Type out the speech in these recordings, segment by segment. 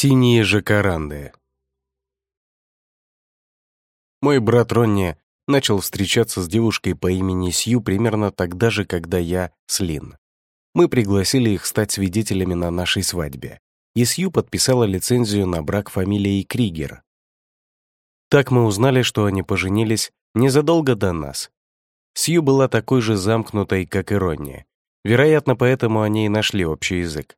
Синие жакаранды. Мой брат Ронни начал встречаться с девушкой по имени Сью примерно тогда же, когда я с Лин. Мы пригласили их стать свидетелями на нашей свадьбе, и Сью подписала лицензию на брак фамилией Кригер. Так мы узнали, что они поженились незадолго до нас. Сью была такой же замкнутой, как и Ронни. Вероятно, поэтому они и нашли общий язык.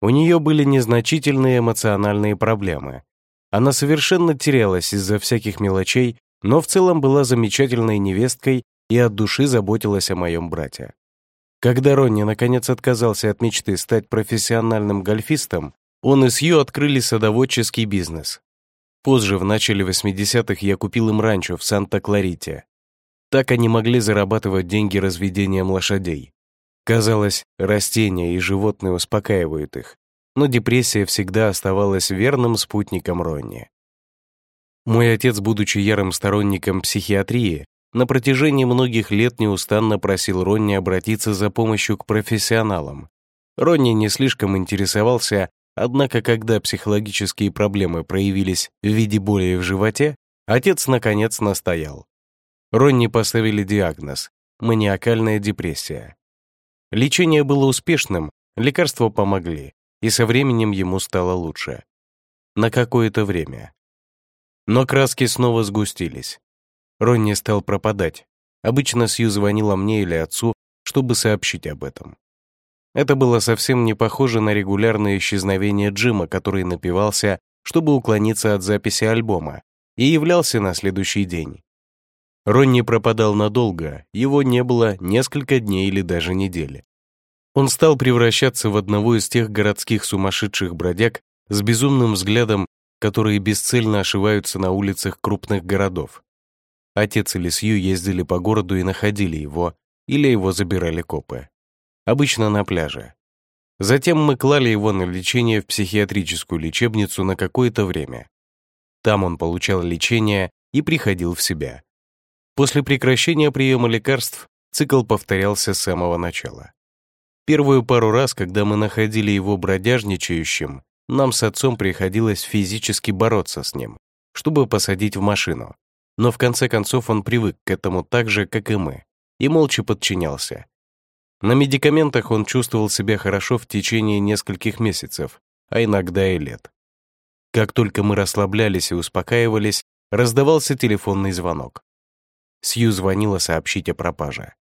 У нее были незначительные эмоциональные проблемы. Она совершенно терялась из-за всяких мелочей, но в целом была замечательной невесткой и от души заботилась о моем брате. Когда Ронни наконец отказался от мечты стать профессиональным гольфистом, он и Сью открыли садоводческий бизнес. Позже, в начале 80-х, я купил им ранчо в Санта-Кларите. Так они могли зарабатывать деньги разведением лошадей. Казалось, растения и животные успокаивают их, но депрессия всегда оставалась верным спутником Ронни. Мой отец, будучи ярым сторонником психиатрии, на протяжении многих лет неустанно просил Ронни обратиться за помощью к профессионалам. Ронни не слишком интересовался, однако когда психологические проблемы проявились в виде боли в животе, отец наконец настоял. Ронни поставили диагноз – маниакальная депрессия. Лечение было успешным, лекарства помогли, и со временем ему стало лучше. На какое-то время. Но краски снова сгустились. Ронни стал пропадать. Обычно Сью звонила мне или отцу, чтобы сообщить об этом. Это было совсем не похоже на регулярное исчезновение Джима, который напивался, чтобы уклониться от записи альбома, и являлся на следующий день. Ронни пропадал надолго, его не было несколько дней или даже недели. Он стал превращаться в одного из тех городских сумасшедших бродяг с безумным взглядом, которые бесцельно ошиваются на улицах крупных городов. Отец и Лисью ездили по городу и находили его, или его забирали копы. Обычно на пляже. Затем мы клали его на лечение в психиатрическую лечебницу на какое-то время. Там он получал лечение и приходил в себя. После прекращения приема лекарств цикл повторялся с самого начала. Первую пару раз, когда мы находили его бродяжничающим, нам с отцом приходилось физически бороться с ним, чтобы посадить в машину. Но в конце концов он привык к этому так же, как и мы, и молча подчинялся. На медикаментах он чувствовал себя хорошо в течение нескольких месяцев, а иногда и лет. Как только мы расслаблялись и успокаивались, раздавался телефонный звонок. Сью звонила сообщить о пропаже.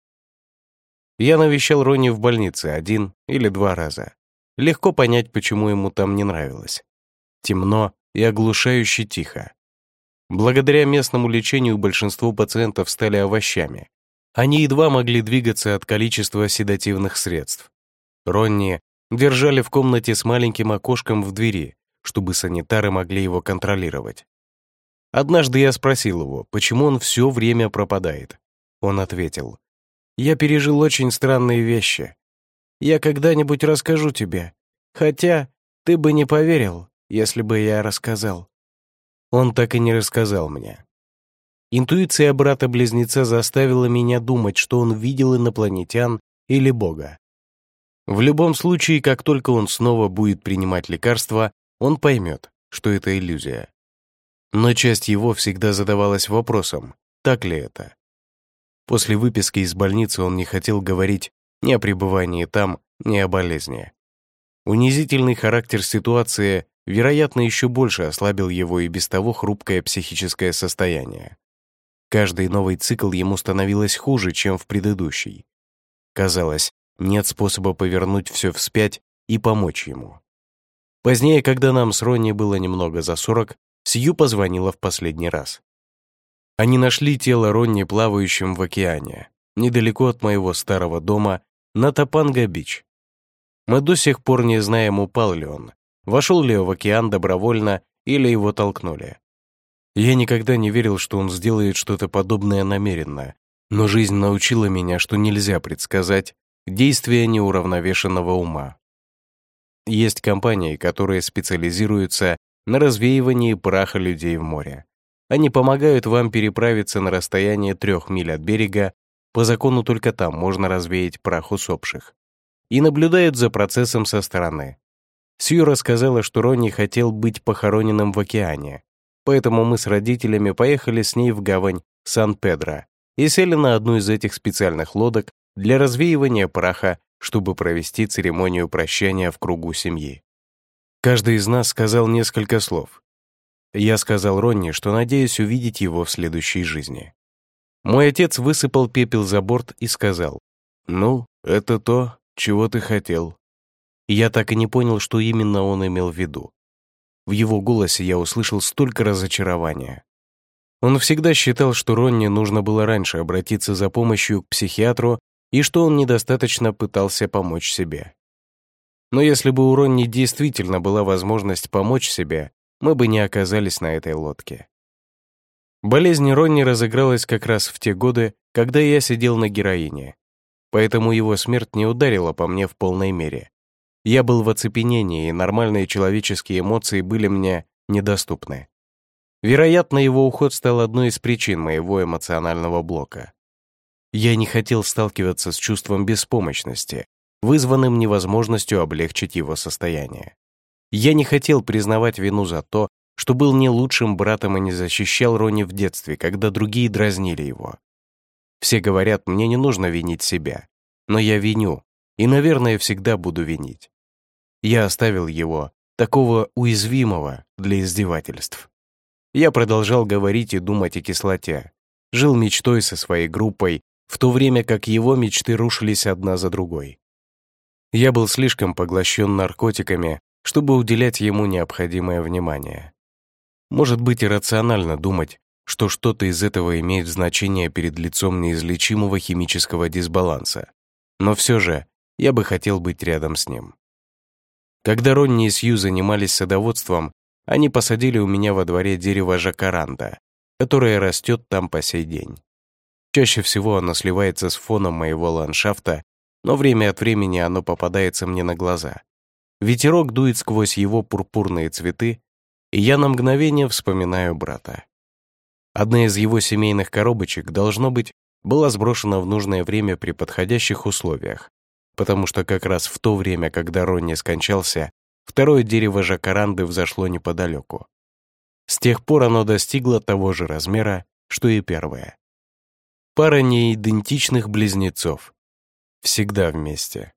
Я навещал Ронни в больнице один или два раза. Легко понять, почему ему там не нравилось. Темно и оглушающе тихо. Благодаря местному лечению большинство пациентов стали овощами. Они едва могли двигаться от количества седативных средств. Ронни держали в комнате с маленьким окошком в двери, чтобы санитары могли его контролировать. Однажды я спросил его, почему он все время пропадает. Он ответил, «Я пережил очень странные вещи. Я когда-нибудь расскажу тебе, хотя ты бы не поверил, если бы я рассказал». Он так и не рассказал мне. Интуиция брата-близнеца заставила меня думать, что он видел инопланетян или Бога. В любом случае, как только он снова будет принимать лекарства, он поймет, что это иллюзия. Но часть его всегда задавалась вопросом, так ли это. После выписки из больницы он не хотел говорить ни о пребывании там, ни о болезни. Унизительный характер ситуации, вероятно, еще больше ослабил его и без того хрупкое психическое состояние. Каждый новый цикл ему становилось хуже, чем в предыдущий. Казалось, нет способа повернуть все вспять и помочь ему. Позднее, когда нам с Ронни было немного за сорок, Сью позвонила в последний раз. Они нашли тело Ронни плавающим в океане, недалеко от моего старого дома, на Топанга-Бич. Мы до сих пор не знаем, упал ли он, вошел ли в океан добровольно или его толкнули. Я никогда не верил, что он сделает что-то подобное намеренно, но жизнь научила меня, что нельзя предсказать действия неуравновешенного ума. Есть компании, которые специализируются на развеивании праха людей в море. Они помогают вам переправиться на расстояние трех миль от берега, по закону только там можно развеять прах усопших, и наблюдают за процессом со стороны. Сью рассказала, что Ронни хотел быть похороненным в океане, поэтому мы с родителями поехали с ней в гавань Сан-Педро и сели на одну из этих специальных лодок для развеивания праха, чтобы провести церемонию прощания в кругу семьи. Каждый из нас сказал несколько слов. Я сказал Ронни, что надеюсь увидеть его в следующей жизни. Мой отец высыпал пепел за борт и сказал, «Ну, это то, чего ты хотел». я так и не понял, что именно он имел в виду. В его голосе я услышал столько разочарования. Он всегда считал, что Ронни нужно было раньше обратиться за помощью к психиатру и что он недостаточно пытался помочь себе. Но если бы у Ронни действительно была возможность помочь себе, мы бы не оказались на этой лодке. Болезнь Ронни разыгралась как раз в те годы, когда я сидел на героине, поэтому его смерть не ударила по мне в полной мере. Я был в оцепенении, и нормальные человеческие эмоции были мне недоступны. Вероятно, его уход стал одной из причин моего эмоционального блока. Я не хотел сталкиваться с чувством беспомощности, вызванным невозможностью облегчить его состояние. Я не хотел признавать вину за то, что был не лучшим братом и не защищал Рони в детстве, когда другие дразнили его. Все говорят, мне не нужно винить себя, но я виню, и, наверное, всегда буду винить. Я оставил его, такого уязвимого для издевательств. Я продолжал говорить и думать о кислоте. Жил мечтой со своей группой, в то время как его мечты рушились одна за другой. Я был слишком поглощен наркотиками, чтобы уделять ему необходимое внимание. Может быть, иррационально думать, что что-то из этого имеет значение перед лицом неизлечимого химического дисбаланса. Но все же я бы хотел быть рядом с ним. Когда Ронни и Сью занимались садоводством, они посадили у меня во дворе дерево жакаранда, которое растет там по сей день. Чаще всего оно сливается с фоном моего ландшафта, но время от времени оно попадается мне на глаза. Ветерок дует сквозь его пурпурные цветы, и я на мгновение вспоминаю брата. Одна из его семейных коробочек, должно быть, была сброшена в нужное время при подходящих условиях, потому что как раз в то время, когда Ронни скончался, второе дерево жакаранды взошло неподалеку. С тех пор оно достигло того же размера, что и первое. Пара неидентичных близнецов. Всегда вместе.